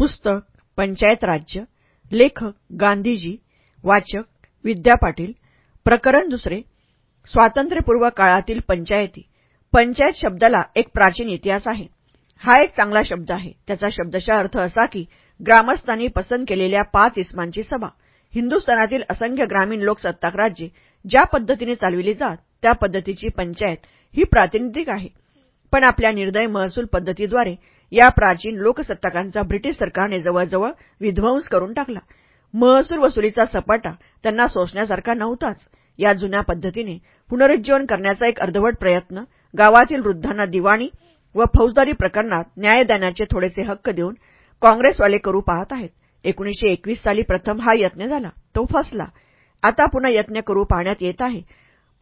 पुस्तक पंचायत राज्य लेखक गांधीजी वाचक विद्या पाटील प्रकरण दुसरे स्वातंत्र्यपूर्व काळातील पंचायती. पंचायत शब्दाला एक प्राचीन इतिहास आहे. हा एक चांगला शब्द आहे. त्याचा शब्दशः अर्थ असा की ग्रामस्थांनी पसंत केलेल्या पाच इस्मांची सभा. हिंदुस्थानातील असंख्य ग्रामीण लोकसत्ताक राज्ये ज्या पद्धतीने चालविली जात त्या पद्धतीची पंचायत ही प्रातिनिधिक आहे. पण आपल्या निर्दय महसूल पद्धतीद्वारे या प्राचीन लोकसत्ताकांचा ब्रिटिश सरकारने जवळजवळ विध्वंस करून टाकला. महसूल वसुलीचा सपाटा त्यांना सोसण्यासारखा नव्हताच. या जुन्या पद्धतीने पुनरुज्जीवन करण्याचा एक अर्धवट प्रयत्न गावातील वृद्धांना दिवाणी व फौजदारी प्रकरणात न्यायदानाचे थोडेसे हक्क देऊन काँग्रेसवाले करू पाहत आहेत. एकोणीशे एकवीस साली प्रथम हा यत्न झाला तो फसला. आता पुन्हा यत्न करू पाहण्यात येत आहे.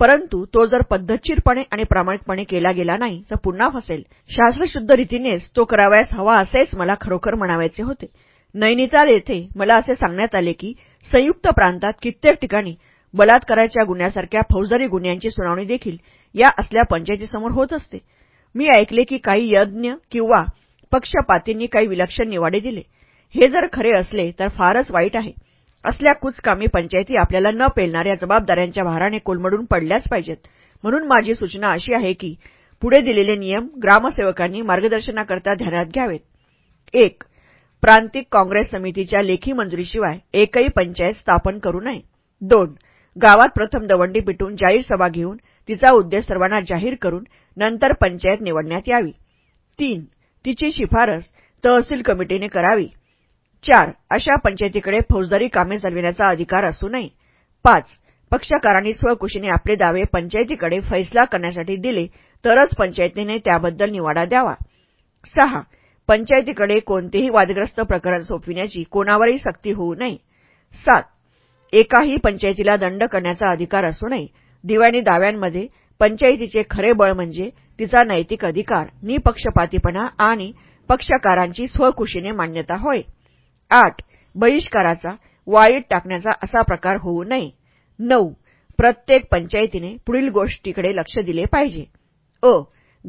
परंतु तो जर पद्धतशीरपणे आणि प्रामाणिकपणे केला गेला नाही तर पुन्हा फसेल. शास्त्रशुद्ध रीतीनेच तो करावयास हवा असेच मला खरोखर म्हणावायचे होते. नैनिताल येथे मला असे सांगण्यात आले की संयुक्त प्रांतात कित्येक ठिकाणी बलात्काराच्या गुन्ह्यासारख्या फौजदारी गुन्ह्यांची सुनावणी देखील या असल्या पंचायतीसमोर होत असते. मी ऐकले की काही यज्ञ किंवा पक्षपातींनी काही विलक्षण निवाडे दिले. हे जर खरे असले तर फारच वाईट आहे. असल्या कुचकामी पंचायती आपल्याला न पेलणाऱ्या जबाबदाऱ्यांच्या भाराने कोलमडून पडल्याच पाहिजेत. म्हणून माझी सूचना अशी आहे की पुढे दिलेले नियम ग्रामसेवकांनी मार्गदर्शनाकरता ध्यानात घ्यावेत. एक प्रांतिक काँग्रेस समितीच्या लेखी मंजुरीशिवाय एकही पंचायत स्थापन करू नये. दोन गावात प्रथम दवंडी पिटून जाहीर सभा घेऊन तिचा उद्देश सर्वांना जाहीर करून नंतर पंचायत निवडण्यात यावी. तीन तिची शिफारस तहसील कमिटीने करावी. चार अशा पंचायतीकडे फौजदारी कामे चालविण्याचा अधिकार असू नये. पाच पक्षकारांनी स्वकुशीने आपले दावे पंचायतीकडे फैसला करण्यासाठी दिले तरच पंचायतीने त्याबद्दल निवाडा द्यावा. सहा पंचायतीकडे कोणतेही वादग्रस्त प्रकरण सोपविण्याची कोणावरही सक्ती होऊ नये. सात एकाही पंचायतीला दंड करण्याचा अधिकार असू नये. दिवाणी दाव्यांमध्ये पंचायतीचे खरे बळ म्हणजे तिचा नैतिक अधिकार निपक्षपातीपणा आणि पक्षकारांची स्वकुशीने मान्यता होय. आठ. बहिष्काराचा वाईट टाकण्याचा असा प्रकार होऊ नये. नऊ. प्रत्येक पंचायतीने पुढील गोष्टीकडे लक्ष दिले पाहिजे. अ.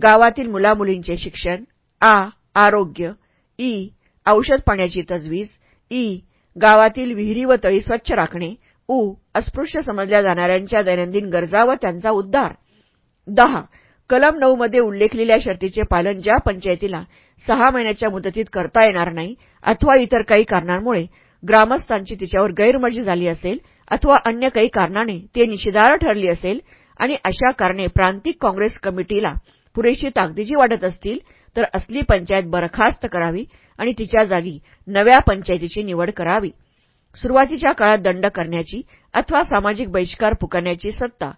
गावातील मुलामुलींचे शिक्षण. आ. आरोग्य. ई. औषध पाण्याची तजवीज. ई. गावातील विहिरी व तळी स्वच्छ राखणे. उ. अस्पृश्य समजल्या जाणाऱ्यांच्या दैनंदिन गरजा व त्यांचा उद्धार. दहा. कलम नऊमध्ये उल्लेखलेल्या शर्तीचे पालन ज्या पंचायतीला सहा महिन्याच्या मुदतीत करता येणार नाही अथवा इतर काही कारणांमुळे ग्रामस्थांची तिच्यावर गैरमर्जी झाली असेल अथवा अन्य काही कारणाने ते निषेधार्ह ठरली असेल आणि अशा कारणे प्रांतिक काँग्रेस कमिटीला पुरेशी ताकदीची वाटत असतील तर असली पंचायत बरखास्त करावी आणि तिच्या जागी नव्या पंचायतीची निवड करावी. सुरुवातीच्या काळात दंड करण्याची अथवा सामाजिक बहिष्कार पुकारण्याची सत्ता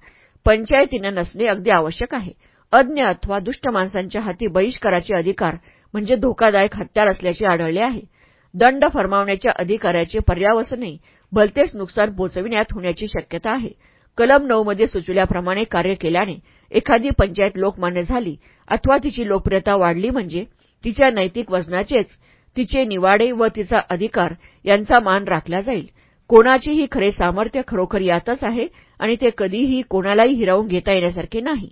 पंचायतीनं नसणे अगदी आवश्यक आहे. अज्ञ अथवा दुष्ट माणसांच्या हाती बहिष्काराचे अधिकार म्हणजे धोकादायक हत्यार असल्याचे आढळले आहे. दंड फरमावण्याच्या अधिकाराचे पर्यावसनही भलतेच नुकसान पोचविण्यात होण्याची शक्यता आहे. कलम नऊ मध्ये सुचविल्याप्रमाणे कार्य केल्याने एखादी पंचायत लोकमान्य झाली अथवा तिची लोकप्रियता वाढली म्हणजे तिच्या नैतिक वजनाचेच तिचे निवाडे व तिचा अधिकार यांचा मान राखला जाईल. कोणाचेही खरे सामर्थ्य खरोखर यातच आहे आणि ते कधीही कोणालाही हिरावून घेता येण्यासारखे नाही.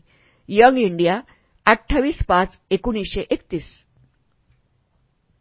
यंग इंडिया अठ्ठावीस पाच एकोणीसशे एकतीस.